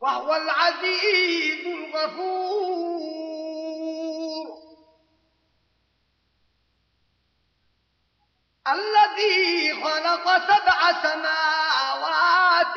وهو العزيز الغفور. الذي خلق سبع سماوات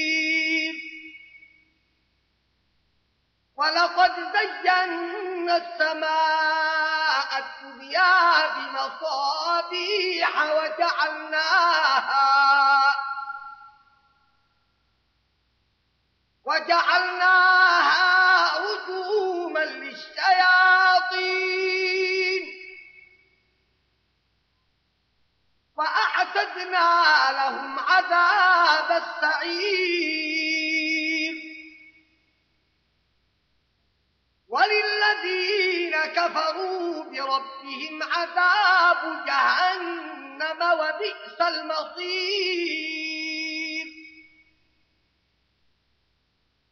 ولقد زينا السماء الدنيا بمصابيح وجعلناها وجعلناها رجوما للشياطين. وأعتدنا لهم عذاب السعير. وللذين كفروا بربهم عذاب جهنم وبئس المصير.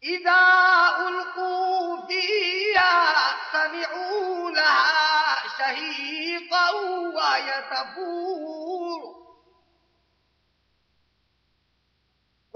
إذا ألقوا فيها سمعوا لها شهيقا ويتفور.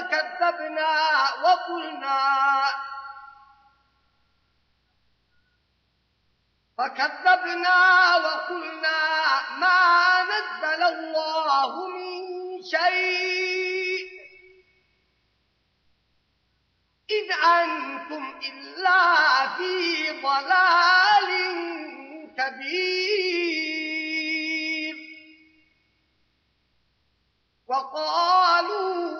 فكذبنا وقلنا فكذبنا وقلنا ما نزل الله من شيء إن أنتم إلا في ضلال كبير. وقالوا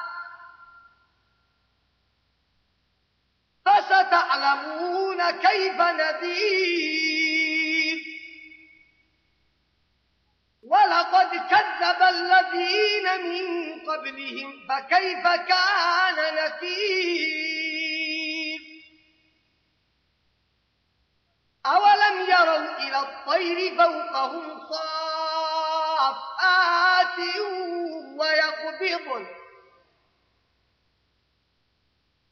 فستعلمون كيف نذير. ولقد كذب الذين من قبلهم فكيف كان نكير؟ أولم يروا إلى الطير فوقهم صافات ويقبضن.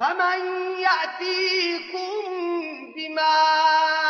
فمن يأتيكم معين